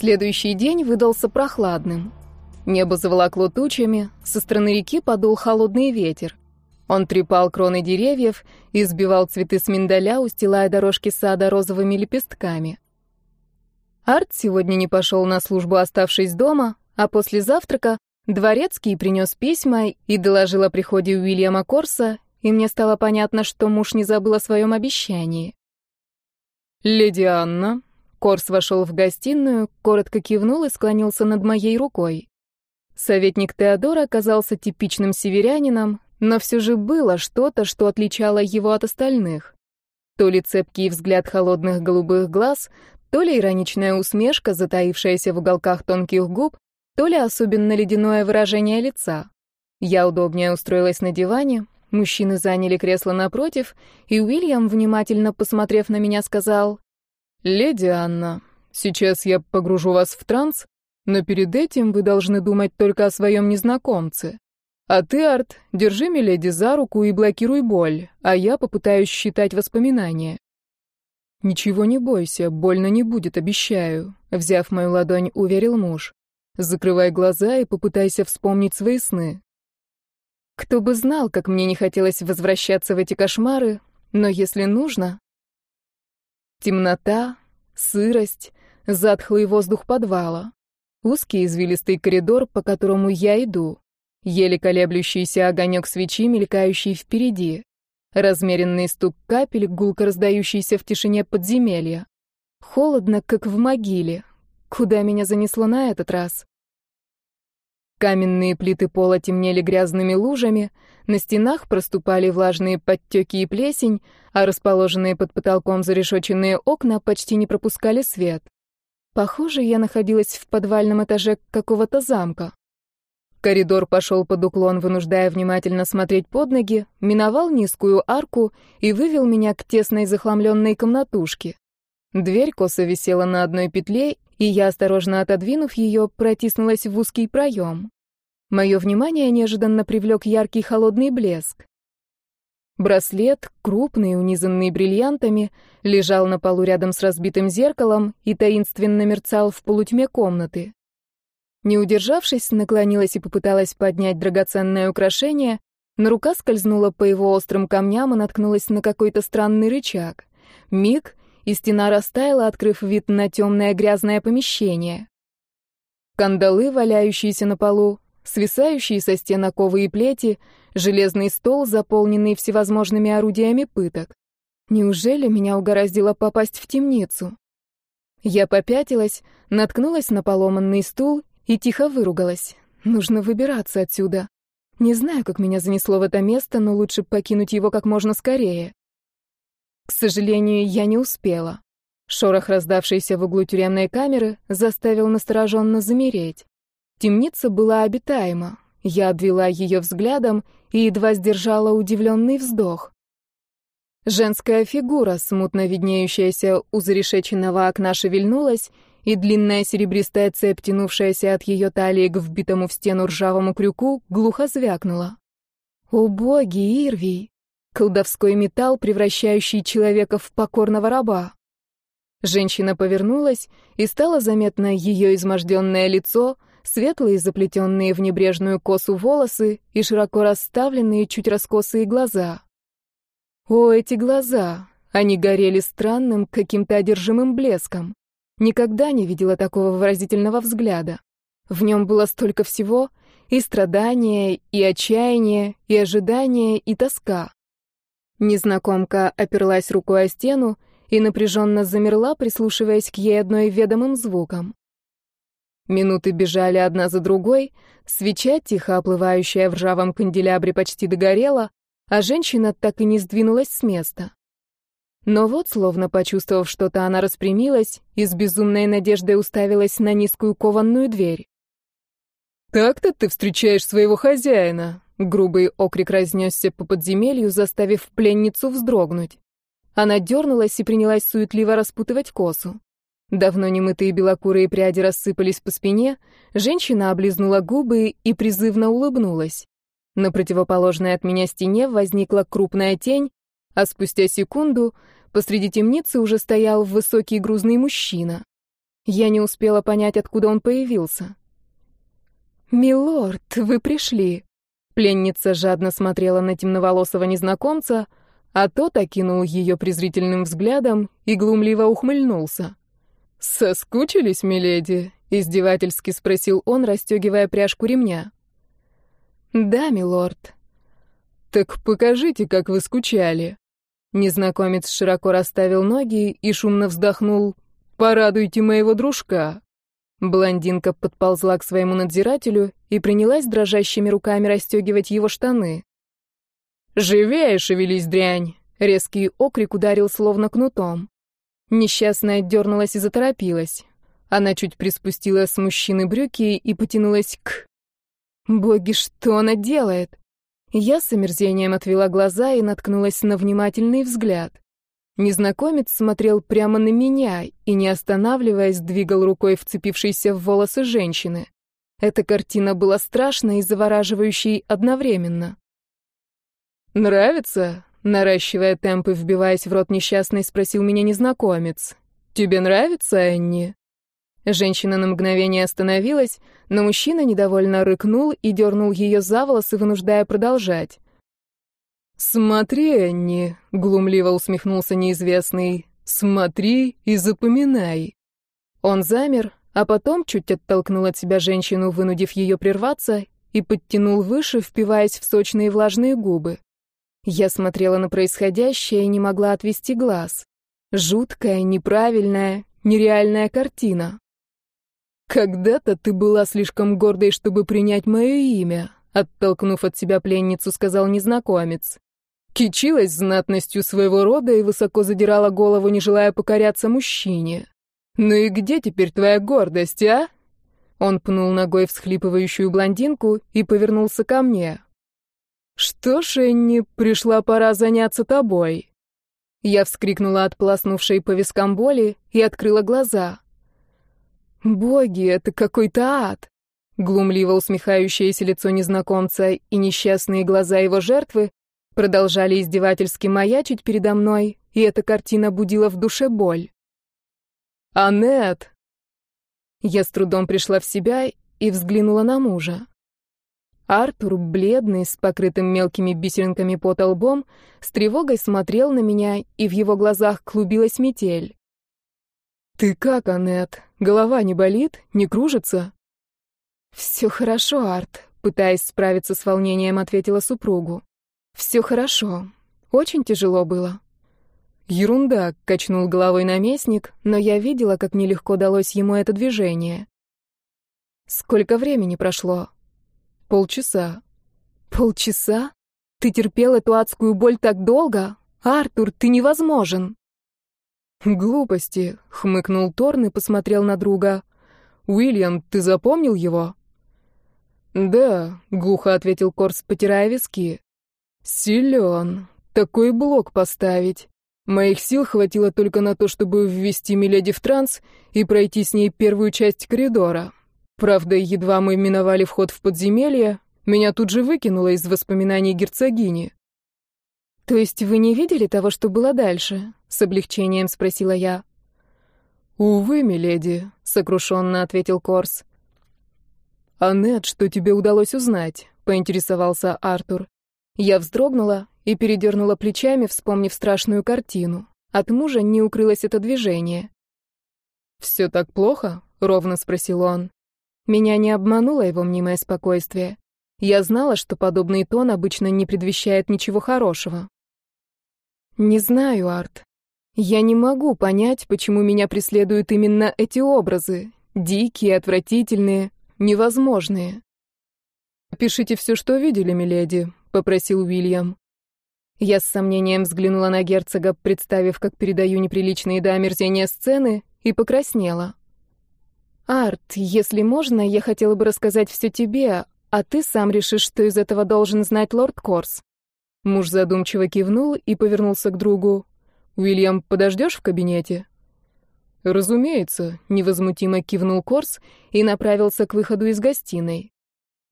Следующий день выдался прохладным. Небо заволокло тучами, со стороны реки подул холодный ветер. Он трепал кроны деревьев и сбивал цветы с миндаля, устилая дорожки сада розовыми лепестками. Арт сегодня не пошел на службу, оставшись дома, а после завтрака дворецкий принес письма и доложил о приходе Уильяма Корса, и мне стало понятно, что муж не забыл о своем обещании. «Леди Анна», Корс вошел в гостиную, коротко кивнул и склонился над моей рукой. Советник Теодора оказался типичным северянином, но все же было что-то, что отличало его от остальных. То ли цепкий взгляд холодных голубых глаз, то ли ироничная усмешка, затаившаяся в уголках тонких губ, то ли особенно ледяное выражение лица. Я удобнее устроилась на диване, мужчины заняли кресло напротив, и Уильям, внимательно посмотрев на меня, сказал, «Леди Анна, сейчас я погружу вас в транс, но перед этим вы должны думать только о своем незнакомце. А ты, Арт, держи миледи за руку и блокируй боль, а я попытаюсь считать воспоминания». «Ничего не бойся, больно не будет, обещаю», — взяв мою ладонь, уверил муж. «Закрывай глаза и попытайся вспомнить свои сны». Кто бы знал, как мне не хотелось возвращаться в эти кошмары, но если нужно, Темнота, сырость, затхлый воздух подвала, узкий извилистый коридор, по которому я иду, еле колеблющийся огонек свечи, мелькающий впереди, размеренный стук капель, гулко раздающийся в тишине подземелья. Холодно, как в могиле. Куда меня занесло на этот раз? Каменные плиты пола темнели грязными лужами, на стенах проступали влажные подтеки и плесень, а расположенные под потолком зарешоченные окна почти не пропускали свет. Похоже, я находилась в подвальном этаже какого-то замка. Коридор пошел под уклон, вынуждая внимательно смотреть под ноги, миновал низкую арку и вывел меня к тесной захламленной комнатушке. Дверь косо висела на одной петле, и я, осторожно отодвинув ее, протиснулась в узкий проем. Мое внимание неожиданно привлек яркий холодный блеск. Браслет, крупный, унизанный бриллиантами, лежал на полу рядом с разбитым зеркалом и таинственно мерцал в полутьме комнаты. Не удержавшись, наклонилась и попыталась поднять драгоценное украшение, но рука скользнула по его острым камням и наткнулась на какой-то странный рычаг. Миг, и стена растаяла, открыв вид на темное грязное помещение. Кандалы, валяющиеся на полу, свисающие со стен оковы плети, железный стол, заполненный всевозможными орудиями пыток. Неужели меня угораздило попасть в темницу? Я попятилась, наткнулась на поломанный стул и тихо выругалась. Нужно выбираться отсюда. Не знаю, как меня занесло в это место, но лучше покинуть его как можно скорее. К сожалению, я не успела. Шорох, раздавшийся в углу тюремной камеры, заставил настороженно замереть. Темница была обитаема. Я обвела ее взглядом и едва сдержала удивленный вздох. Женская фигура, смутно виднеющаяся у зарешеченного окна, шевельнулась, и длинная серебристая цепь, тянувшаяся от ее талии к вбитому в стену ржавому крюку, глухо звякнула. «О боги, Ирвий! Колдовской металл, превращающий человека в покорного раба. Женщина повернулась, и стало заметно ее изможденное лицо, светлые, заплетенные в небрежную косу волосы и широко расставленные, чуть раскосые глаза. О, эти глаза! Они горели странным, каким-то одержимым блеском. Никогда не видела такого выразительного взгляда. В нем было столько всего — и страдания, и отчаяние, и ожидание, и тоска. Незнакомка оперлась рукой о стену и напряженно замерла, прислушиваясь к ей одной ведомым звукам. Минуты бежали одна за другой, свеча, тихо оплывающая в ржавом канделябре, почти догорела, а женщина так и не сдвинулась с места. Но вот, словно почувствовав что-то, она распрямилась и с безумной надеждой уставилась на низкую кованную дверь. «Так-то ты встречаешь своего хозяина», Грубый окрик разнесся по подземелью, заставив пленницу вздрогнуть. Она дернулась и принялась суетливо распутывать косу. Давно немытые белокурые пряди рассыпались по спине, женщина облизнула губы и призывно улыбнулась. На противоположной от меня стене возникла крупная тень, а спустя секунду посреди темницы уже стоял высокий грузный мужчина. Я не успела понять, откуда он появился. «Милорд, вы пришли!» Пленница жадно смотрела на темноволосого незнакомца, а тот окинул ее презрительным взглядом и глумливо ухмыльнулся. «Соскучились, миледи?» — издевательски спросил он, расстегивая пряжку ремня. «Да, милорд». «Так покажите, как вы скучали». Незнакомец широко расставил ноги и шумно вздохнул. «Порадуйте моего дружка». Блондинка подползла к своему надзирателю и принялась дрожащими руками расстегивать его штаны. «Живее шевелись, дрянь!» Резкий окрик ударил словно кнутом. Несчастная дернулась и заторопилась. Она чуть приспустила с мужчины брюки и потянулась к... Боги, что она делает? Я с омерзением отвела глаза и наткнулась на внимательный взгляд. Незнакомец смотрел прямо на меня и, не останавливаясь, двигал рукой вцепившейся в волосы женщины. Эта картина была страшной и завораживающей одновременно. «Нравится?» — наращивая темп и вбиваясь в рот несчастной, спросил меня незнакомец. «Тебе нравится, Энни?» Женщина на мгновение остановилась, но мужчина недовольно рыкнул и дернул ее за волосы, вынуждая продолжать. «Смотри, Энни», — глумливо усмехнулся неизвестный, — «смотри и запоминай». Он замер, а потом чуть оттолкнул от себя женщину, вынудив ее прерваться, и подтянул выше, впиваясь в сочные влажные губы. Я смотрела на происходящее и не могла отвести глаз. Жуткая, неправильная, нереальная картина. «Когда-то ты была слишком гордой, чтобы принять мое имя», — оттолкнув от себя пленницу, сказал незнакомец. Кичилась знатностью своего рода и высоко задирала голову, не желая покоряться мужчине. «Ну и где теперь твоя гордость, а?» Он пнул ногой всхлипывающую блондинку и повернулся ко мне. «Что ж, Энни, пришла пора заняться тобой». Я вскрикнула от полоснувшей по вискам боли и открыла глаза. «Боги, это какой-то ад!» Глумливо усмехающееся лицо незнакомца и несчастные глаза его жертвы продолжали издевательски маячить передо мной, и эта картина будила в душе боль. «Аннет!» Я с трудом пришла в себя и взглянула на мужа. Артур, бледный, с покрытым мелкими бисеринками пота лбом, с тревогой смотрел на меня, и в его глазах клубилась метель. «Ты как, Аннет? Голова не болит? Не кружится?» «Все хорошо, Арт», — пытаясь справиться с волнением, ответила супругу. Все хорошо. Очень тяжело было. Ерунда, качнул головой наместник, но я видела, как нелегко далось ему это движение. Сколько времени прошло? Полчаса. Полчаса? Ты терпел эту адскую боль так долго? Артур, ты невозможен. Глупости, хмыкнул Торн и посмотрел на друга. Уильям, ты запомнил его? Да, глухо ответил Корс, потирая виски. Силен. Такой блок поставить. Моих сил хватило только на то, чтобы ввести Миледи в транс и пройти с ней первую часть коридора. Правда, едва мы миновали вход в подземелье, меня тут же выкинуло из воспоминаний герцогини. «То есть вы не видели того, что было дальше?» — с облегчением спросила я. «Увы, миледи», — сокрушенно ответил Корс. «Аннет, что тебе удалось узнать?» — поинтересовался Артур. Я вздрогнула и передернула плечами, вспомнив страшную картину. От мужа не укрылось это движение. «Все так плохо?» — ровно спросил он. Меня не обмануло его мнимое спокойствие. Я знала, что подобный тон обычно не предвещает ничего хорошего. «Не знаю, Арт. Я не могу понять, почему меня преследуют именно эти образы. Дикие, отвратительные, невозможные. Пишите все, что видели, миледи. — попросил Уильям. Я с сомнением взглянула на герцога, представив, как передаю неприличные до омерзения сцены, и покраснела. «Арт, если можно, я хотела бы рассказать все тебе, а ты сам решишь, что из этого должен знать лорд Корс». Муж задумчиво кивнул и повернулся к другу. «Уильям, подождешь в кабинете?» «Разумеется», — невозмутимо кивнул Корс и направился к выходу из гостиной.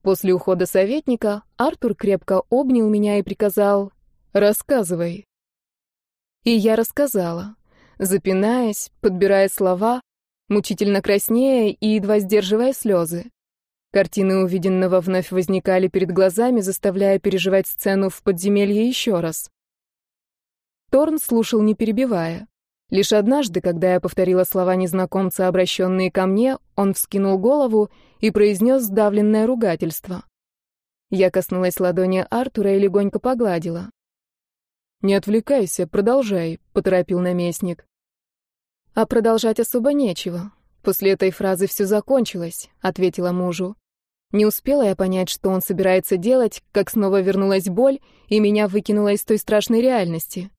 После ухода советника Артур крепко обнял меня и приказал «Рассказывай». И я рассказала, запинаясь, подбирая слова, мучительно краснея и едва сдерживая слезы. Картины увиденного вновь возникали перед глазами, заставляя переживать сцену в подземелье еще раз. Торн слушал, не перебивая. Лишь однажды, когда я повторила слова незнакомца, обращенные ко мне, он вскинул голову и произнес сдавленное ругательство. Я коснулась ладони Артура и легонько погладила. «Не отвлекайся, продолжай», — поторопил наместник. «А продолжать особо нечего. После этой фразы все закончилось», — ответила мужу. Не успела я понять, что он собирается делать, как снова вернулась боль, и меня выкинуло из той страшной реальности.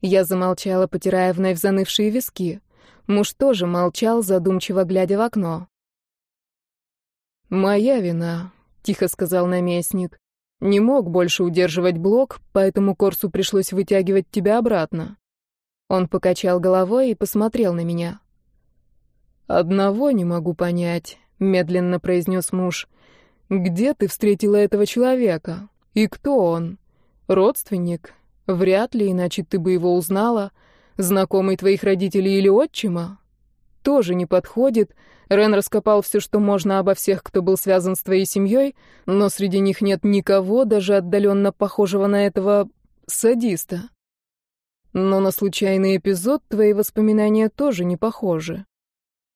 Я замолчала, потирая вновь занывшие виски. Муж тоже молчал, задумчиво глядя в окно. «Моя вина», — тихо сказал наместник. «Не мог больше удерживать блок, поэтому Корсу пришлось вытягивать тебя обратно». Он покачал головой и посмотрел на меня. «Одного не могу понять», — медленно произнес муж. «Где ты встретила этого человека? И кто он? Родственник? Вряд ли, иначе ты бы его узнала. Знакомый твоих родителей или отчима? Тоже не подходит. Рен раскопал все, что можно обо всех, кто был связан с твоей семьей, но среди них нет никого, даже отдаленно похожего на этого садиста. Но на случайный эпизод твои воспоминания тоже не похожи.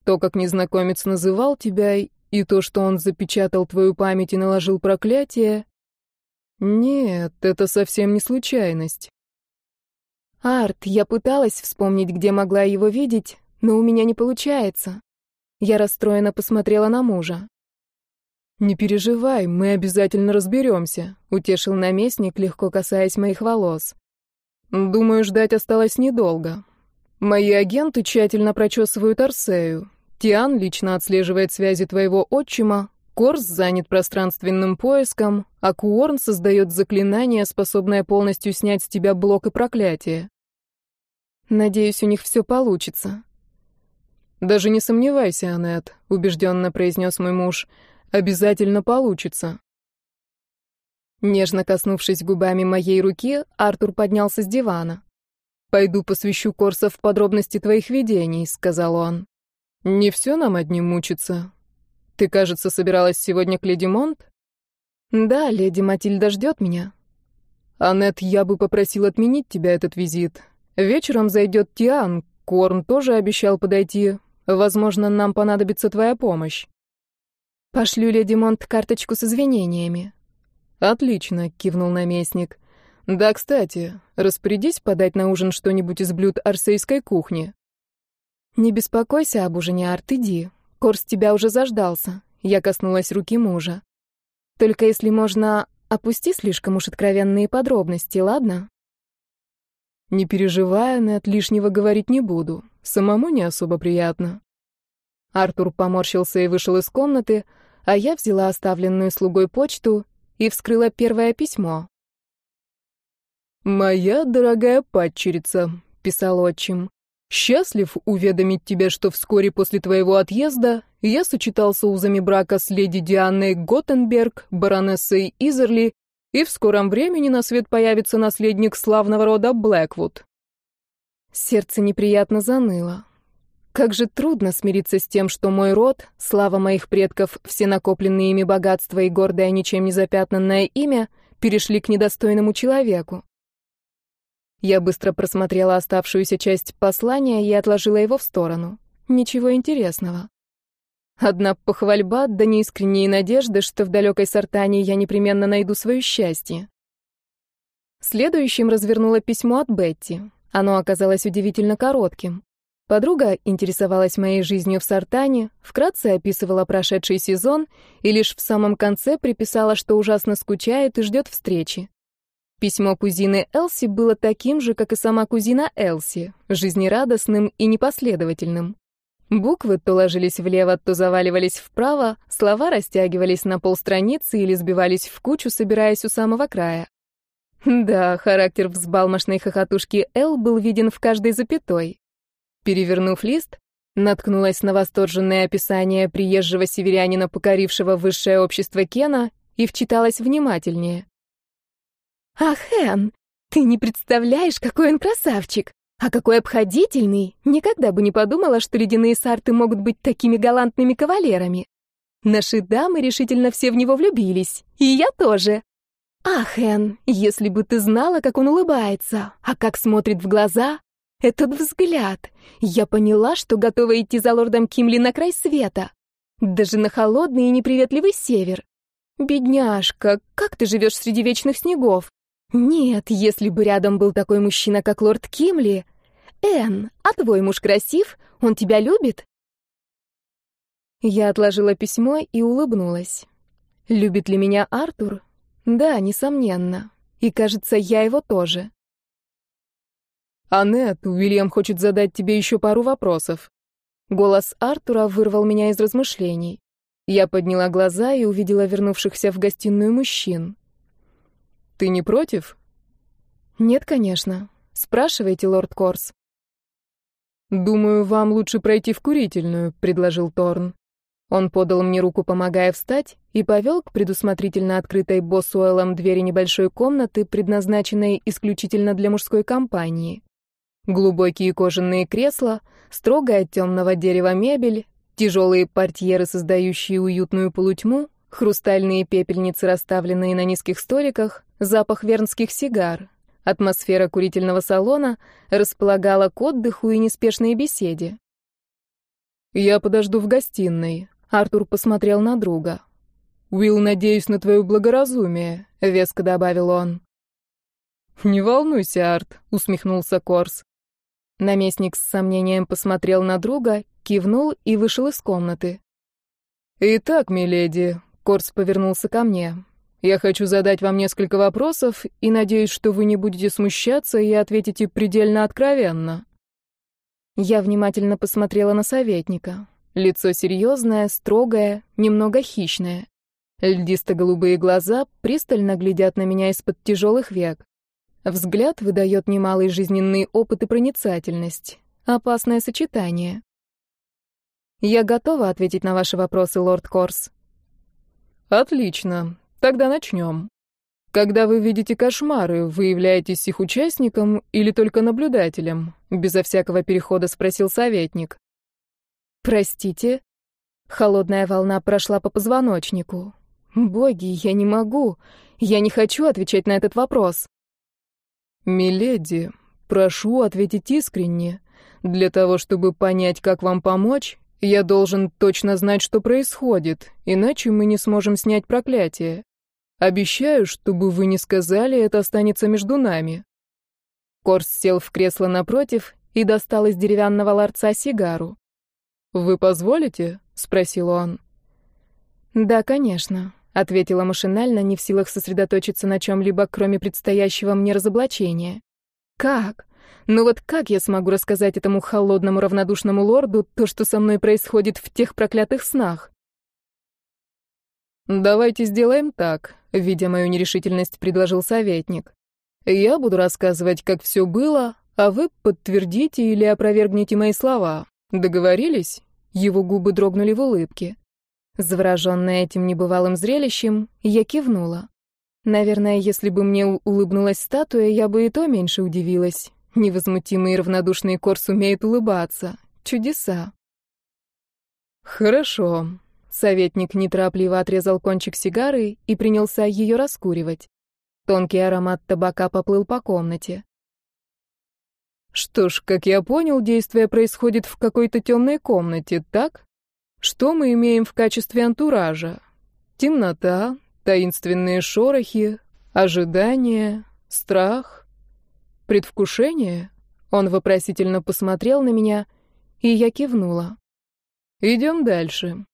То, как незнакомец называл тебя, и то, что он запечатал твою память и наложил проклятие, нет, это совсем не случайность. Арт, я пыталась вспомнить, где могла его видеть, но у меня не получается. Я расстроенно посмотрела на мужа. «Не переживай, мы обязательно разберемся», — утешил наместник, легко касаясь моих волос. «Думаю, ждать осталось недолго. Мои агенты тщательно прочесывают Арсею. Тиан лично отслеживает связи твоего отчима, Корс занят пространственным поиском, а Куорн создает заклинание, способное полностью снять с тебя блок и проклятие. Надеюсь, у них все получится. Даже не сомневайся, Аннет, убежденно произнес мой муж. Обязательно получится. Нежно коснувшись губами моей руки, Артур поднялся с дивана. «Пойду посвящу Корса в подробности твоих видений», — сказал он. «Не все нам одним мучиться. Ты, кажется, собиралась сегодня к леди Монт? Да, леди Матильда ждет меня. Аннет, я бы попросил отменить тебя этот визит. Вечером зайдет Тиан. Корн тоже обещал подойти. Возможно, нам понадобится твоя помощь. Пошлю леди Монт карточку с извинениями. Отлично, кивнул наместник. Да, кстати, распорядись подать на ужин что-нибудь из блюд арсейской кухни. Не беспокойся об ужине, Арт, иди. Корс тебя уже заждался. Я коснулась руки мужа. Только если можно, опусти слишком уж откровенные подробности, ладно? Не переживай, от лишнего говорить не буду. Самому не особо приятно. Артур поморщился и вышел из комнаты, а я взяла оставленную слугой почту и вскрыла первое письмо. «Моя дорогая падчерица», — писал отчим, Счастлив уведомить тебя, что вскоре после твоего отъезда я сочетался узами брака с леди Дианой Готтенберг, баронессой Изерли, и в скором времени на свет появится наследник славного рода Блэквуд. Сердце неприятно заныло. Как же трудно смириться с тем, что мой род, слава моих предков, все накопленные ими богатства и гордое ничем не запятнанное имя перешли к недостойному человеку. Я быстро просмотрела оставшуюся часть послания и отложила его в сторону. Ничего интересного. Одна похвальба, да неискренние надежды, что в далекой Сартании я непременно найду свое счастье. Следующим развернула письмо от Бетти. Оно оказалось удивительно коротким. Подруга интересовалась моей жизнью в Сартане, вкратце описывала прошедший сезон и лишь в самом конце приписала, что ужасно скучает и ждет встречи. Письмо кузины Элси было таким же, как и сама кузина Элси, жизнерадостным и непоследовательным. Буквы то ложились влево, то заваливались вправо, слова растягивались на полстраницы или сбивались в кучу, собираясь у самого края. Да, характер взбалмошной хохотушки Эл был виден в каждой запятой. Перевернув лист, наткнулась на восторженное описание приезжего северянина, покорившего высшее общество Кена, и вчиталась внимательнее. «Ах, Эн, ты не представляешь, какой он красавчик! А какой обходительный! Никогда бы не подумала, что ледяные сарты могут быть такими галантными кавалерами. Наши дамы решительно все в него влюбились. И я тоже. Ах, Эн, если бы ты знала, как он улыбается, а как смотрит в глаза, этот взгляд. Я поняла, что готова идти за лордом Кимли на край света. Даже на холодный и неприветливый север. Бедняжка, как ты живешь среди вечных снегов? Нет, если бы рядом был такой мужчина, как лорд Кимли. Эн, а твой муж красив? Он тебя любит? Я отложила письмо и улыбнулась. Любит ли меня Артур? Да, несомненно. И, кажется, я его тоже. «Аннет, Уильям хочет задать тебе еще пару вопросов». Голос Артура вырвал меня из размышлений. Я подняла глаза и увидела вернувшихся в гостиную мужчин. «Ты не против?» «Нет, конечно. Спрашивайте, лорд Корс». «Думаю, вам лучше пройти в курительную», — предложил Торн. Он подал мне руку, помогая встать, и повел к предусмотрительно открытой Боссуэллом двери небольшой комнаты, предназначенной исключительно для мужской компании. Глубокие кожаные кресла, строгая темного дерева мебель, тяжелые портьеры, создающие уютную полутьму, хрустальные пепельницы, расставленные на низких столиках, запах вернских сигар. Атмосфера курительного салона располагала к отдыху и неспешной беседе. «Я подожду в гостиной», — Артур посмотрел на друга. «Уилл, надеюсь на твое благоразумие», — веско добавил он. «Не волнуйся, Арт», — усмехнулся Корс. Наместник с сомнением посмотрел на друга, кивнул и вышел из комнаты. «Итак, миледи», — Корс повернулся ко мне, — «я хочу задать вам несколько вопросов и надеюсь, что вы не будете смущаться и ответите предельно откровенно». Я внимательно посмотрела на советника. Лицо серьезное, строгое, немного хищное. Льдисто-голубые глаза пристально глядят на меня из-под тяжелых век. Взгляд выдает немалый жизненный опыт и проницательность. Опасное сочетание. Я готова ответить на ваши вопросы, лорд Корс. Отлично. Тогда начнем. Когда вы видите кошмары, вы являетесь их участником или только наблюдателем? Безо всякого перехода спросил советник. Простите? Холодная волна прошла по позвоночнику. Боги, я не могу. Я не хочу отвечать на этот вопрос. «Миледи, прошу ответить искренне. Для того, чтобы понять, как вам помочь, я должен точно знать, что происходит, иначе мы не сможем снять проклятие. Обещаю, чтобы вы не сказали, это останется между нами». Корс сел в кресло напротив и достал из деревянного ларца сигару. «Вы позволите?» — спросил он. «Да, конечно ответила машинально, не в силах сосредоточиться на чем-либо, кроме предстоящего мне разоблачения. Как? Ну вот как я смогу рассказать этому холодному равнодушному лорду то, что со мной происходит в тех проклятых снах? Давайте сделаем так, видя мою нерешительность, предложил советник. Я буду рассказывать, как все было, а вы подтвердите или опровергнете мои слова. Договорились? Его губы дрогнули в улыбке. Завороженная этим небывалым зрелищем, я кивнула. Наверное, если бы мне улыбнулась статуя, я бы и то меньше удивилась. Невозмутимый и равнодушный Корс умеет улыбаться. Чудеса. Хорошо. Советник неторопливо отрезал кончик сигары и принялся ее раскуривать. Тонкий аромат табака поплыл по комнате. Что ж, как я понял, действие происходит в какой-то темной комнате, так? Что мы имеем в качестве антуража? Темнота, таинственные шорохи, ожидание, страх, предвкушение? Он вопросительно посмотрел на меня, и я кивнула. Идем дальше.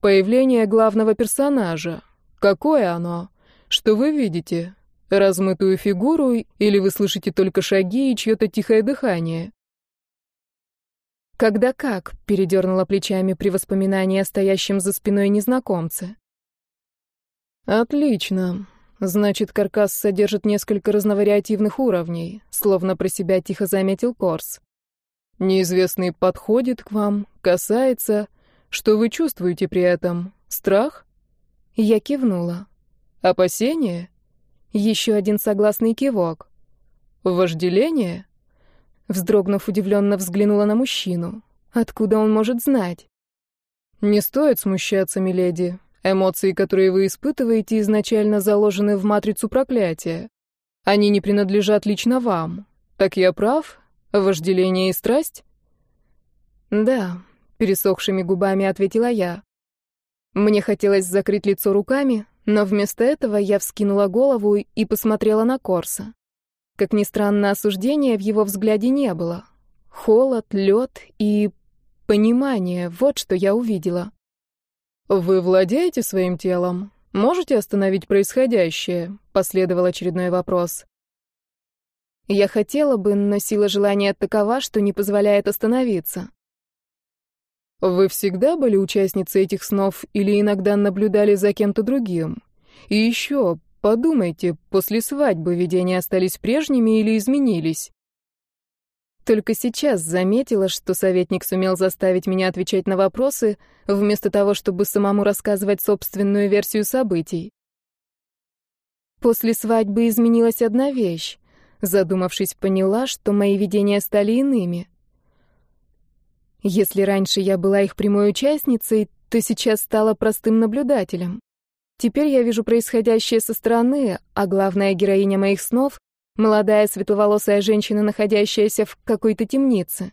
Появление главного персонажа. Какое оно? Что вы видите? Размытую фигуру или вы слышите только шаги и чье-то тихое дыхание? «Когда как?» — передернула плечами при воспоминании о стоящем за спиной незнакомце. «Отлично. Значит, каркас содержит несколько разновариативных уровней», словно про себя тихо заметил Корс. «Неизвестный подходит к вам, касается. Что вы чувствуете при этом? Страх?» Я кивнула. «Опасение?» Еще один согласный кивок. «Вожделение?» Вздрогнув, удивленно взглянула на мужчину. Откуда он может знать? «Не стоит смущаться, миледи. Эмоции, которые вы испытываете, изначально заложены в матрицу проклятия. Они не принадлежат лично вам. Так я прав? Вожделение и страсть?» «Да», — пересохшими губами ответила я. Мне хотелось закрыть лицо руками, но вместо этого я вскинула голову и посмотрела на Корса. Как ни странно, осуждения в его взгляде не было. Холод, лед и понимание — вот что я увидела. «Вы владеете своим телом? Можете остановить происходящее?» — последовал очередной вопрос. Я хотела бы, но сила желания такова, что не позволяет остановиться. Вы всегда были участницей этих снов или иногда наблюдали за кем-то другим? И еще, подумайте, после свадьбы видения остались прежними или изменились? Только сейчас заметила, что советник сумел заставить меня отвечать на вопросы, вместо того, чтобы самому рассказывать собственную версию событий. После свадьбы изменилась одна вещь. Задумавшись, поняла, что мои видения стали иными. Если раньше я была их прямой участницей, то сейчас стала простым наблюдателем. Теперь я вижу происходящее со стороны, а главная героиня моих снов — молодая светловолосая женщина, находящаяся в какой-то темнице.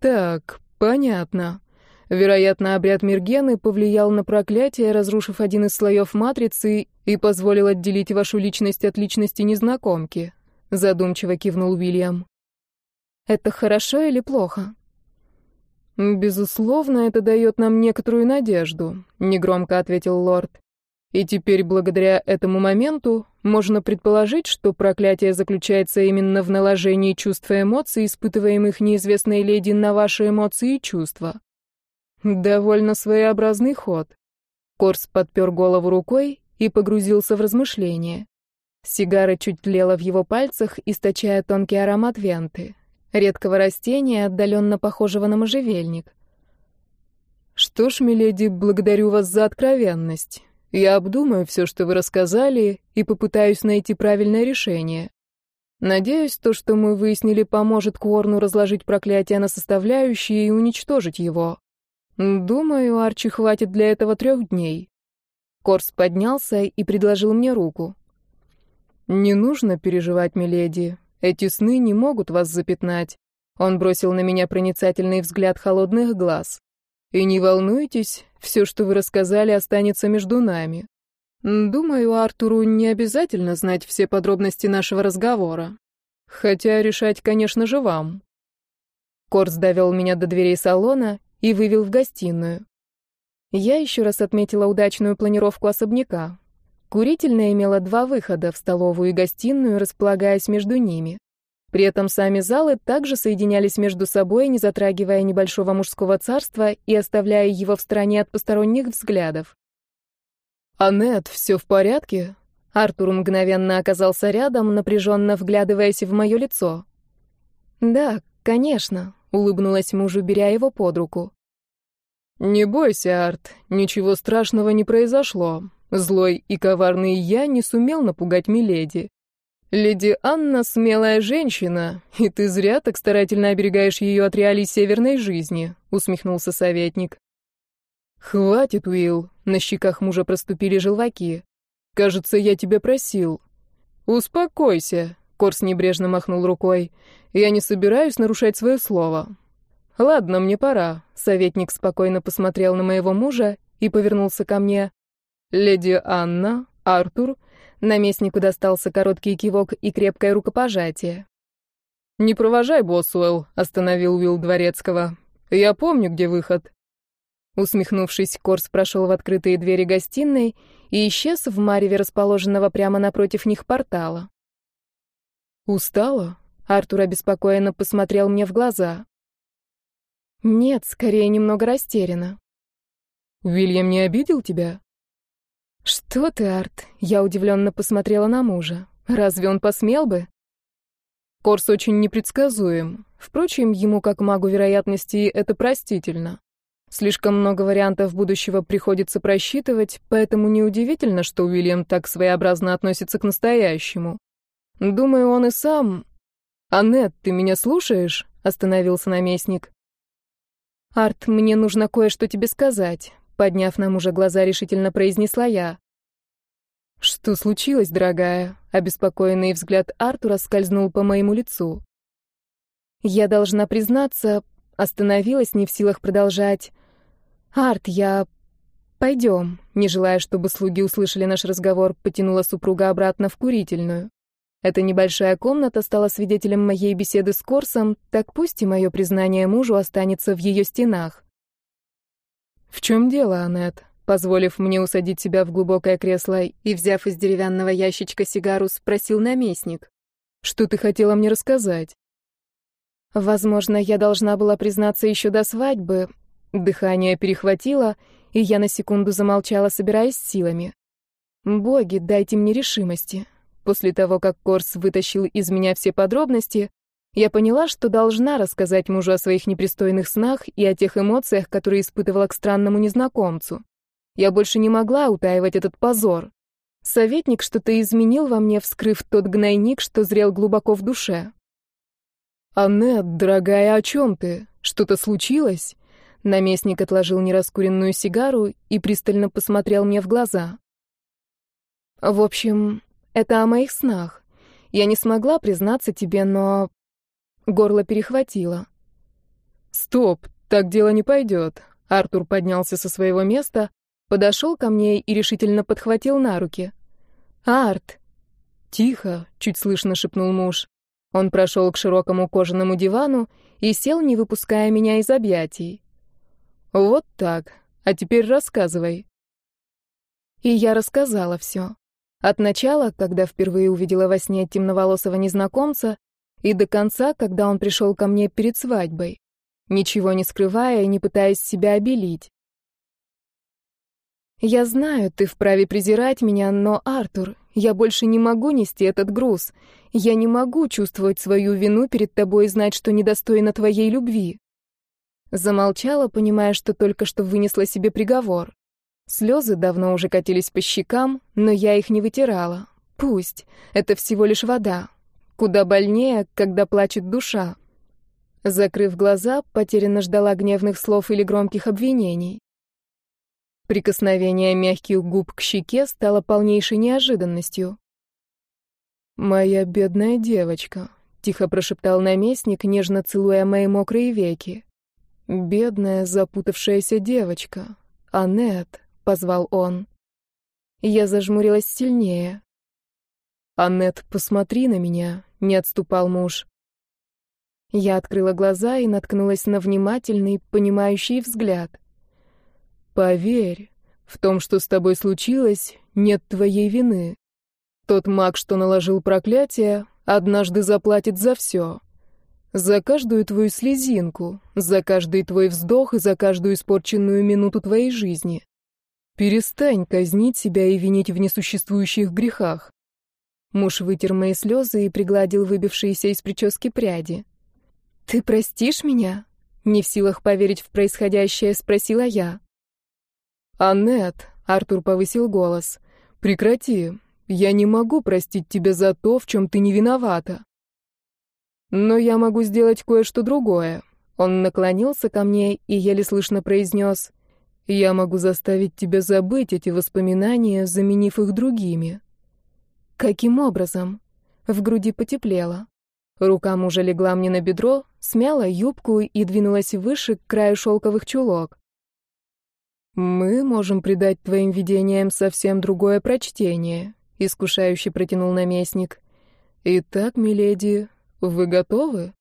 Так, понятно. Вероятно, обряд Мергены повлиял на проклятие, разрушив один из слоев матрицы и позволил отделить вашу личность от личности незнакомки. Задумчиво кивнул Уильям. Это хорошо или плохо? «Безусловно, это дает нам некоторую надежду», — негромко ответил лорд. «И теперь, благодаря этому моменту, можно предположить, что проклятие заключается именно в наложении чувств и эмоций, испытываемых неизвестной леди на ваши эмоции и чувства. Довольно своеобразный ход». Корс подпер голову рукой и погрузился в размышления. Сигара чуть тлела в его пальцах, источая тонкий аромат венты редкого растения, отдаленно похожего на можжевельник. «Что ж, миледи, благодарю вас за откровенность. Я обдумаю все, что вы рассказали, и попытаюсь найти правильное решение. Надеюсь, то, что мы выяснили, поможет Куорну разложить проклятие на составляющие и уничтожить его. Думаю, Арчи хватит для этого трех дней». Корс поднялся и предложил мне руку. «Не нужно переживать, миледи. Эти сны не могут вас запятнать. Он бросил на меня проницательный взгляд холодных глаз. И не волнуйтесь, все, что вы рассказали, останется между нами. Думаю, Артуру не обязательно знать все подробности нашего разговора. Хотя решать, конечно же, вам. Корс довел меня до дверей салона и вывел в гостиную. Я еще раз отметила удачную планировку особняка. Курительная имела два выхода в столовую и гостиную, располагаясь между ними. При этом сами залы также соединялись между собой, не затрагивая небольшого мужского царства и оставляя его в стороне от посторонних взглядов. «Аннет, все в порядке?» Артур мгновенно оказался рядом, напряженно вглядываясь в мое лицо. «Да, конечно», — улыбнулась мужу, беря его под руку. «Не бойся, Арт, ничего страшного не произошло. Злой и коварный я не сумел напугать Миледи. Леди Анна смелая женщина, и ты зря так старательно оберегаешь ее от реалий северной жизни», — усмехнулся советник. «Хватит, Уилл», — на щеках мужа проступили желваки. «Кажется, я тебя просил». «Успокойся», — Корс небрежно махнул рукой. «Я не собираюсь нарушать свое слово». «Ладно, мне пора», — советник спокойно посмотрел на моего мужа и повернулся ко мне. «Леди Анна, Артур...» Наместнику достался короткий кивок и крепкое рукопожатие. «Не провожай, Босуэлл», — остановил Уилл Дворецкого. «Я помню, где выход». Усмехнувшись, Корс прошел в открытые двери гостиной и исчез в мареве расположенного прямо напротив них портала. «Устала?» — Артур обеспокоенно посмотрел мне в глаза. «Нет, скорее немного растеряна». «Уильям не обидел тебя?» «Что ты, Арт?» — я удивленно посмотрела на мужа. «Разве он посмел бы?» Корс очень непредсказуем. Впрочем, ему, как магу вероятности, это простительно. Слишком много вариантов будущего приходится просчитывать, поэтому неудивительно, что Уильям так своеобразно относится к настоящему. Думаю, он и сам... «Аннет, ты меня слушаешь?» — остановился наместник. «Арт, мне нужно кое-что тебе сказать», — подняв на мужа глаза, решительно произнесла я. «Что случилось, дорогая?» — обеспокоенный взгляд Артура скользнул по моему лицу. «Я должна признаться, остановилась, не в силах продолжать. Арт, я... Пойдем», — не желая, чтобы слуги услышали наш разговор, потянула супруга обратно в курительную. Эта небольшая комната стала свидетелем моей беседы с Корсом, так пусть и мое признание мужу останется в ее стенах. «В чем дело, Аннет?» Позволив мне усадить себя в глубокое кресло и, взяв из деревянного ящичка сигару, спросил наместник. «Что ты хотела мне рассказать?» Возможно, я должна была признаться еще до свадьбы. Дыхание перехватило, и я на секунду замолчала, собираясь силами. «Боги, дайте мне решимости. После того, как Корс вытащил из меня все подробности, я поняла, что должна рассказать мужу о своих непристойных снах и о тех эмоциях, которые испытывала к странному незнакомцу. Я больше не могла утаивать этот позор. Советник что-то изменил во мне, вскрыв тот гнойник, что зрел глубоко в душе. «Аннет, дорогая, о чем ты? Что-то случилось?» Наместник отложил нераскуренную сигару и пристально посмотрел мне в глаза. «В общем, это о моих снах. Я не смогла признаться тебе, но... Горло перехватило. Стоп, так дело не пойдет. Артур поднялся со своего места, подошел ко мне и решительно подхватил на руки. «Арт!» «Тихо!» — чуть слышно шепнул муж. Он прошел к широкому кожаному дивану и сел, не выпуская меня из объятий. «Вот так. А теперь рассказывай». И я рассказала все. От начала, когда впервые увидела во сне темноволосого незнакомца, и до конца, когда он пришел ко мне перед свадьбой, ничего не скрывая и не пытаясь себя обелить. «Я знаю, ты вправе презирать меня, но, Артур, я больше не могу нести этот груз. Я не могу чувствовать свою вину перед тобой и знать, что недостойна твоей любви». Замолчала, понимая, что только что вынесла себе приговор. Слезы давно уже катились по щекам, но я их не вытирала. Пусть. Это всего лишь вода. Куда больнее, когда плачет душа. Закрыв глаза, потерянно ждала гневных слов или громких обвинений. Прикосновение мягких губ к щеке стало полнейшей неожиданностью. «Моя бедная девочка», — тихо прошептал наместник, нежно целуя мои мокрые веки. «Бедная запутавшаяся девочка. Аннет». — позвал он. Я зажмурилась сильнее. «Аннет, посмотри на меня», — не отступал муж. Я открыла глаза и наткнулась на внимательный, понимающий взгляд. «Поверь, в том, что с тобой случилось, нет твоей вины. Тот маг, что наложил проклятие, однажды заплатит за все. За каждую твою слезинку, за каждый твой вздох и за каждую испорченную минуту твоей жизни. Перестань казнить себя и винить в несуществующих грехах. Муж вытер мои слезы и пригладил выбившиеся из прически пряди. «Ты простишь меня?» Не в силах поверить в происходящее, спросила я. «Аннет», — Артур повысил голос, — «прекрати. Я не могу простить тебя за то, в чем ты не виновата. Но я могу сделать кое-что другое». Он наклонился ко мне и еле слышно произнес — я могу заставить тебя забыть эти воспоминания, заменив их другими. Каким образом? В груди потеплело. Рука мужа легла мне на бедро, смяла юбку и двинулась выше к краю шелковых чулок. «Мы можем придать твоим видениям совсем другое прочтение», — искушающе протянул наместник. «Итак, миледи, вы готовы?»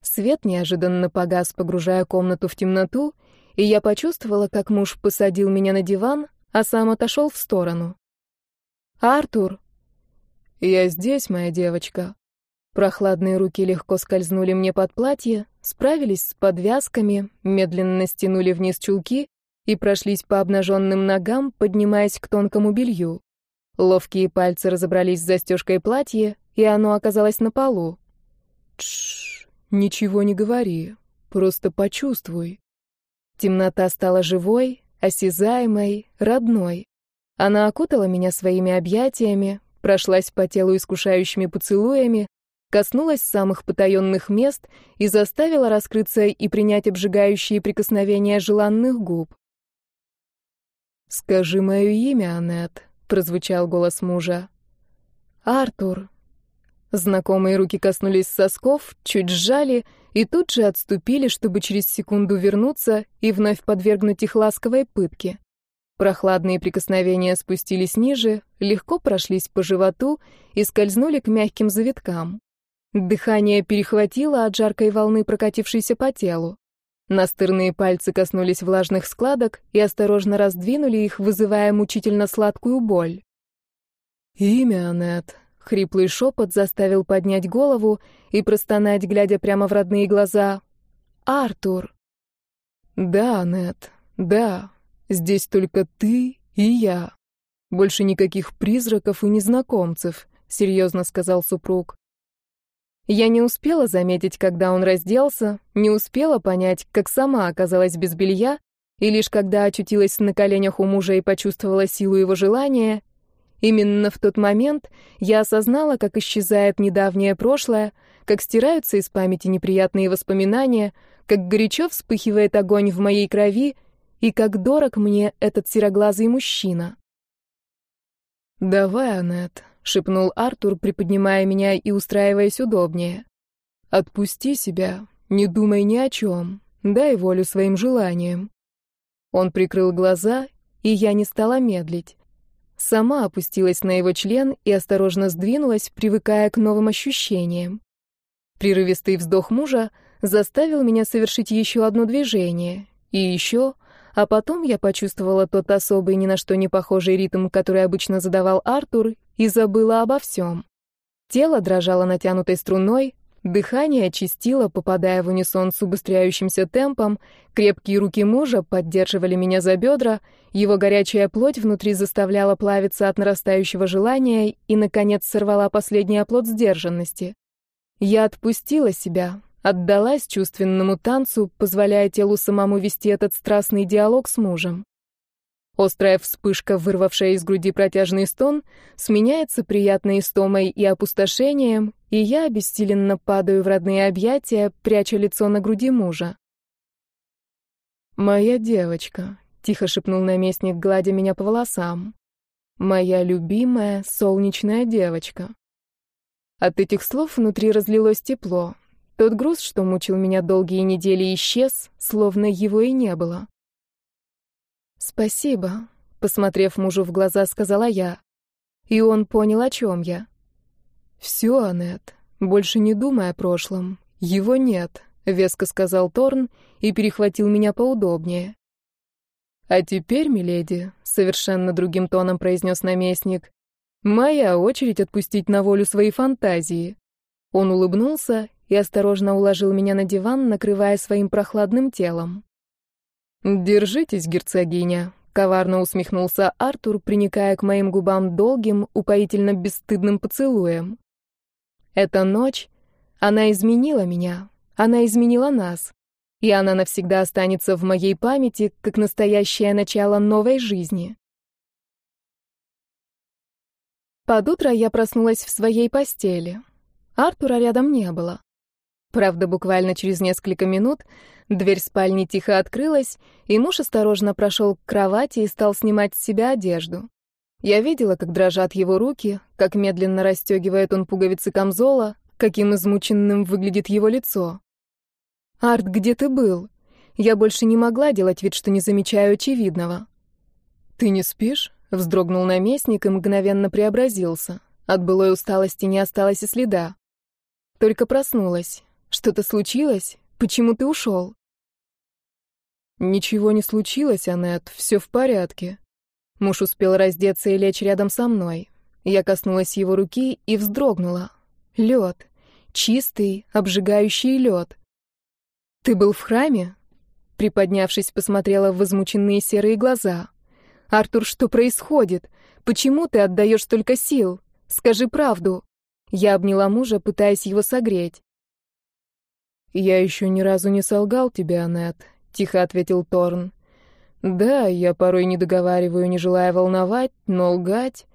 Свет неожиданно погас, погружая комнату в темноту, и я почувствовала, как муж посадил меня на диван, а сам отошел в сторону. «Артур!» «Я здесь, моя девочка». Прохладные руки легко скользнули мне под платье, справились с подвязками, медленно стянули вниз чулки и прошлись по обнаженным ногам, поднимаясь к тонкому белью. Ловкие пальцы разобрались с застежкой платья, и оно оказалось на полу. Тш, ничего не говори, просто почувствуй. Темнота стала живой, осязаемой, родной. Она окутала меня своими объятиями, прошлась по телу искушающими поцелуями, коснулась самых потаенных мест и заставила раскрыться и принять обжигающие прикосновения желанных губ. «Скажи мое имя, Аннет», — прозвучал голос мужа. «Артур». Знакомые руки коснулись сосков, чуть сжали и тут же отступили, чтобы через секунду вернуться и вновь подвергнуть их ласковой пытке. Прохладные прикосновения спустились ниже, легко прошлись по животу и скользнули к мягким завиткам. Дыхание перехватило от жаркой волны, прокатившейся по телу. Настырные пальцы коснулись влажных складок и осторожно раздвинули их, вызывая мучительно сладкую боль. «Имя, Аннет», — хриплый шепот заставил поднять голову и простонать, глядя прямо в родные глаза. «Артур». «Да, Аннет, да», Здесь только ты и я. Больше никаких призраков и незнакомцев, серьезно сказал супруг. Я не успела заметить, когда он разделся, не успела понять, как сама оказалась без белья, и лишь когда очутилась на коленях у мужа и почувствовала силу его желания, именно в тот момент я осознала, как исчезает недавнее прошлое, как стираются из памяти неприятные воспоминания, как горячо вспыхивает огонь в моей крови — и как дорог мне этот сероглазый мужчина. «Давай, Аннет», — шепнул Артур, приподнимая меня и устраиваясь удобнее. «Отпусти себя, не думай ни о чем, дай волю своим желаниям». Он прикрыл глаза, и я не стала медлить. Сама опустилась на его член и осторожно сдвинулась, привыкая к новым ощущениям. Прерывистый вздох мужа заставил меня совершить еще одно движение, и еще — а потом я почувствовала тот особый ни на что не похожий ритм, который обычно задавал Артур, и забыла обо всем. Тело дрожало натянутой струной, дыхание очистило, попадая в унисон с убыстряющимся темпом, крепкие руки мужа поддерживали меня за бедра, его горячая плоть внутри заставляла плавиться от нарастающего желания и, наконец, сорвала последний оплот сдержанности. Я отпустила себя, отдалась чувственному танцу, позволяя телу самому вести этот страстный диалог с мужем. Острая вспышка, вырвавшая из груди протяжный стон, сменяется приятной истомой и опустошением, и я обессиленно падаю в родные объятия, пряча лицо на груди мужа. «Моя девочка», — тихо шепнул наместник, гладя меня по волосам. «Моя любимая солнечная девочка». От этих слов внутри разлилось тепло, тот груз, что мучил меня долгие недели, исчез, словно его и не было. «Спасибо», — посмотрев мужу в глаза, сказала я. И он понял, о чем я. «Все, Аннет, больше не думай о прошлом. Его нет», — веско сказал Торн и перехватил меня поудобнее. «А теперь, миледи», — совершенно другим тоном произнес наместник, «моя очередь отпустить на волю свои фантазии». Он улыбнулся и осторожно уложил меня на диван, накрывая своим прохладным телом. «Держитесь, герцогиня», — коварно усмехнулся Артур, приникая к моим губам долгим, упоительно бесстыдным поцелуем. Эта ночь, она изменила меня, она изменила нас, и она навсегда останется в моей памяти как настоящее начало новой жизни. Под утро я проснулась в своей постели. Артура рядом не было. Правда, буквально через несколько минут дверь спальни тихо открылась, и муж осторожно прошел к кровати и стал снимать с себя одежду. Я видела, как дрожат его руки, как медленно расстегивает он пуговицы камзола, каким измученным выглядит его лицо. «Арт, где ты был?» Я больше не могла делать вид, что не замечаю очевидного. «Ты не спишь?» — вздрогнул наместник и мгновенно преобразился. От былой усталости не осталось и следа. Только проснулась. Что-то случилось? Почему ты ушел?» «Ничего не случилось, Аннет, все в порядке». Муж успел раздеться и лечь рядом со мной. Я коснулась его руки и вздрогнула. Лед. Чистый, обжигающий лед. «Ты был в храме?» Приподнявшись, посмотрела в возмученные серые глаза. «Артур, что происходит? Почему ты отдаешь столько сил? Скажи правду». Я обняла мужа, пытаясь его согреть. «Я еще ни разу не солгал тебе, Аннет», — тихо ответил Торн. «Да, я порой не договариваю, не желая волновать, но лгать...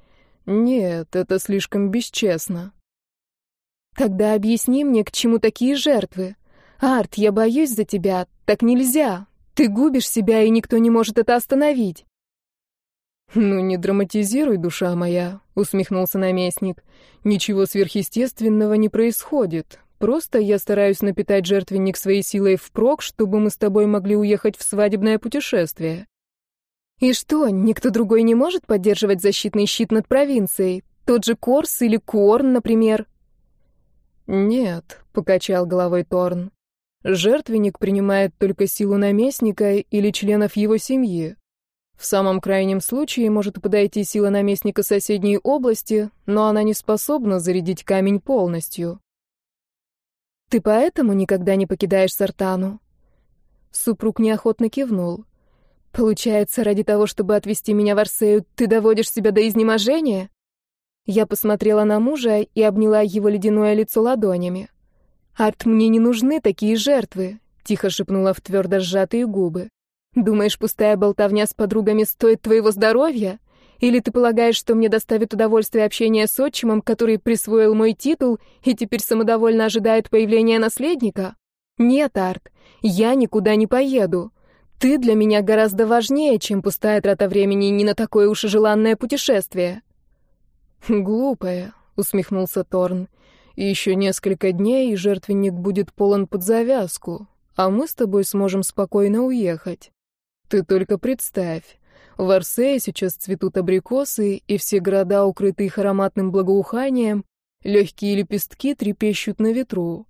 Нет, это слишком бесчестно». Тогда объясни мне, к чему такие жертвы. Арт, я боюсь за тебя. Так нельзя. Ты губишь себя, и никто не может это остановить. «Ну, не драматизируй, душа моя», — усмехнулся наместник. «Ничего сверхъестественного не происходит. Просто я стараюсь напитать жертвенник своей силой впрок, чтобы мы с тобой могли уехать в свадебное путешествие». «И что, никто другой не может поддерживать защитный щит над провинцией? Тот же Корс или Корн, например?» «Нет», — покачал головой Торн. «Жертвенник принимает только силу наместника или членов его семьи. В самом крайнем случае может подойти сила наместника соседней области, но она не способна зарядить камень полностью. Ты поэтому никогда не покидаешь Сартану? Супруг неохотно кивнул. Получается, ради того, чтобы отвезти меня в Арсею, ты доводишь себя до изнеможения? Я посмотрела на мужа и обняла его ледяное лицо ладонями. «Арт, мне не нужны такие жертвы», — тихо шепнула в твердо сжатые губы. Думаешь, пустая болтовня с подругами стоит твоего здоровья? Или ты полагаешь, что мне доставит удовольствие общение с отчимом, который присвоил мой титул и теперь самодовольно ожидает появления наследника? Нет, Арт, я никуда не поеду. Ты для меня гораздо важнее, чем пустая трата времени не на такое уж и желанное путешествие. Глупая, усмехнулся Торн. Еще несколько дней, и жертвенник будет полон под завязку, а мы с тобой сможем спокойно уехать. Ты только представь. В Арсее сейчас цветут абрикосы, и все города, укрыты их ароматным благоуханием, легкие лепестки трепещут на ветру.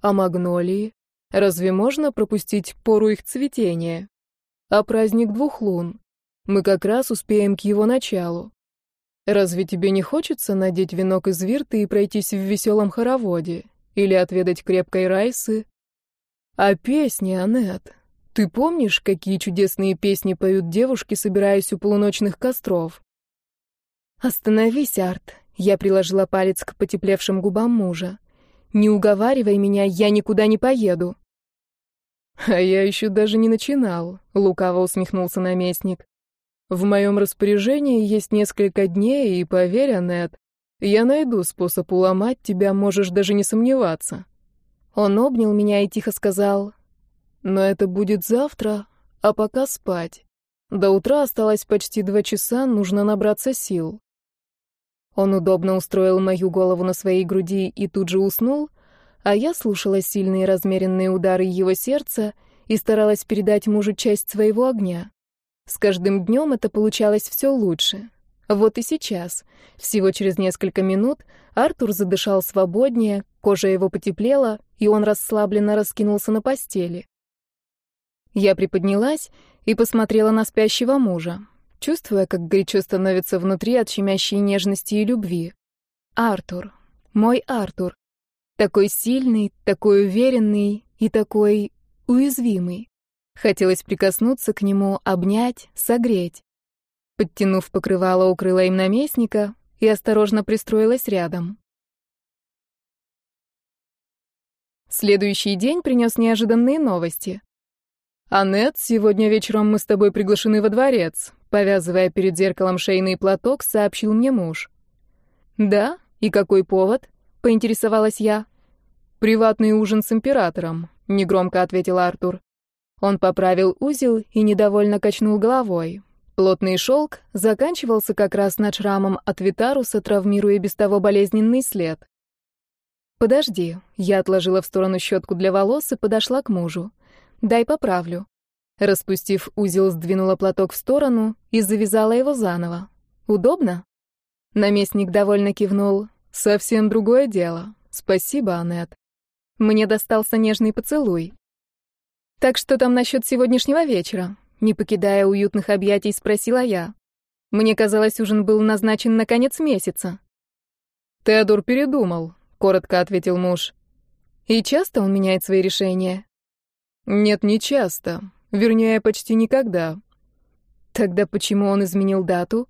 А магнолии? Разве можно пропустить пору их цветения? А праздник двух лун? Мы как раз успеем к его началу. Разве тебе не хочется надеть венок из вирты и пройтись в веселом хороводе? Или отведать крепкой райсы? А песни, Анет, ты помнишь, какие чудесные песни поют девушки, собираясь у полуночных костров? Остановись, Арт. Я приложила палец к потеплевшим губам мужа. Не уговаривай меня, я никуда не поеду. А я еще даже не начинал, лукаво усмехнулся наместник. В моем распоряжении есть несколько дней, и поверь, Аннет, я найду способ уломать тебя, можешь даже не сомневаться. Он обнял меня и тихо сказал: но это будет завтра, а пока спать. До утра осталось почти два часа, нужно набраться сил. Он удобно устроил мою голову на своей груди и тут же уснул, а я слушала сильные размеренные удары его сердца и старалась передать мужу часть своего огня. С каждым днем это получалось все лучше. Вот и сейчас, всего через несколько минут, Артур задышал свободнее, кожа его потеплела, и он расслабленно раскинулся на постели. Я приподнялась и посмотрела на спящего мужа, чувствуя, как горячо становится внутри от щемящей нежности и любви. Артур. Мой Артур. Такой сильный, такой уверенный и такой уязвимый. Хотелось прикоснуться к нему, обнять, согреть. Подтянув покрывало, укрыла им наместника и осторожно пристроилась рядом. Следующий день принес неожиданные новости. «Аннет, сегодня вечером мы с тобой приглашены во дворец», повязывая перед зеркалом шейный платок, сообщил мне муж. «Да? И какой повод?» — поинтересовалась я. «Приватный ужин с императором», — негромко ответил Артур. Он поправил узел и недовольно качнул головой. Плотный шелк заканчивался как раз над шрамом от Витаруса, травмируя без того болезненный след. «Подожди», — я отложила в сторону щетку для волос и подошла к мужу. Дай поправлю. Распустив узел, сдвинула платок в сторону и завязала его заново. Удобно? Наместник довольно кивнул. Совсем другое дело. Спасибо, Аннет. Мне достался нежный поцелуй. Так что там насчет сегодняшнего вечера? Не покидая уютных объятий, спросила я. Мне казалось, ужин был назначен на конец месяца. Теодор передумал, коротко ответил муж. И часто он меняет свои решения? Нет, не часто. Вернее, почти никогда. Тогда почему он изменил дату?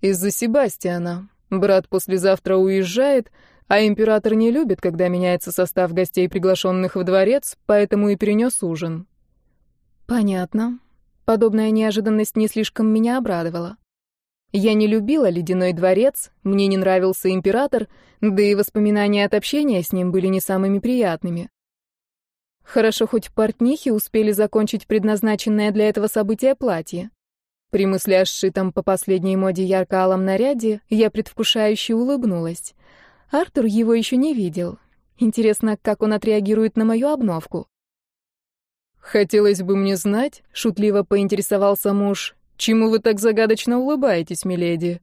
Из-за Себастьяна. Брат послезавтра уезжает, а император не любит, когда меняется состав гостей, приглашенных в дворец, поэтому и перенес ужин. Понятно. Подобная неожиданность не слишком меня обрадовала. Я не любила ледяной дворец, мне не нравился император, да и воспоминания от общения с ним были не самыми приятными. Хорошо, хоть портнихи успели закончить предназначенное для этого события платье. При мысли о сшитом по последней моде ярко-алом наряде я предвкушающе улыбнулась. Артур его еще не видел. Интересно, как он отреагирует на мою обновку. «Хотелось бы мне знать», — шутливо поинтересовался муж, «чему вы так загадочно улыбаетесь, миледи?»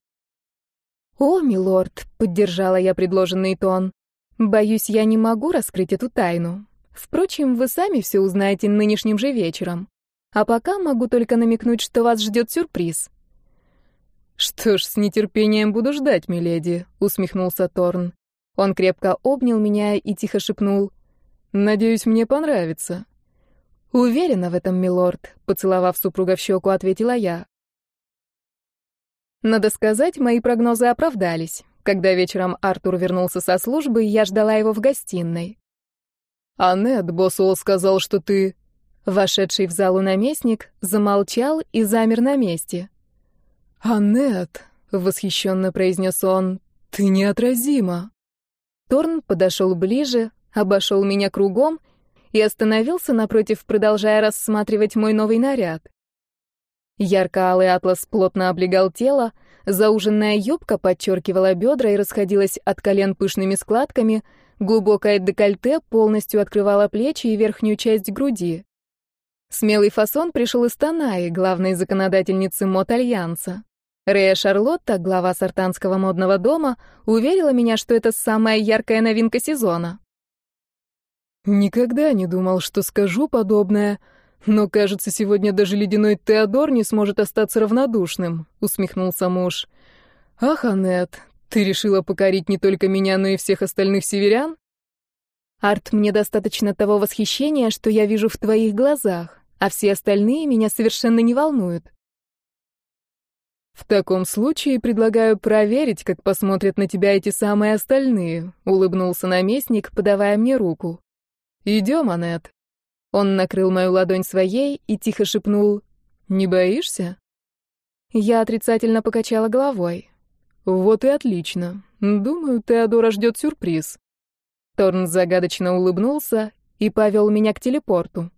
«О, милорд», — поддержала я предложенный тон, «боюсь, я не могу раскрыть эту тайну. Впрочем, вы сами все узнаете нынешним же вечером. А пока могу только намекнуть, что вас ждет сюрприз». «Что ж, с нетерпением буду ждать, миледи», — усмехнулся Торн. Он крепко обнял меня и тихо шепнул. «Надеюсь, мне понравится». «Уверена в этом, милорд», — поцеловав супруга в щеку, ответила я. Надо сказать, мои прогнозы оправдались. Когда вечером Артур вернулся со службы, я ждала его в гостиной. «Аннет, Босуэлл сказал, что ты...» Вошедший в залу наместник замолчал и замер на месте. «Аннет», — восхищенно произнес он, — «ты неотразима». Торн подошел ближе, обошел меня кругом и остановился напротив, продолжая рассматривать мой новый наряд. Ярко-алый атлас плотно облегал тело, зауженная юбка подчеркивала бедра и расходилась от колен пышными складками, глубокое декольте полностью открывало плечи и верхнюю часть груди. Смелый фасон пришел из Танаи, главной законодательницы мод-альянса. Рея Шарлотта, глава сартанского модного дома, уверила меня, что это самая яркая новинка сезона. Никогда не думал, что скажу подобное, но, кажется, сегодня даже ледяной Теодор не сможет остаться равнодушным, усмехнулся муж. Ах, Аннет, ты решила покорить не только меня, но и всех остальных северян? Арт, мне достаточно того восхищения, что я вижу в твоих глазах, а все остальные меня совершенно не волнуют. В таком случае предлагаю проверить, как посмотрят на тебя эти самые остальные, улыбнулся наместник, подавая мне руку. «Идем, Анет». Он накрыл мою ладонь своей и тихо шепнул «Не боишься?» Я отрицательно покачала головой. «Вот и отлично. Думаю, Теодора ждет сюрприз». Торн загадочно улыбнулся и повел меня к телепорту.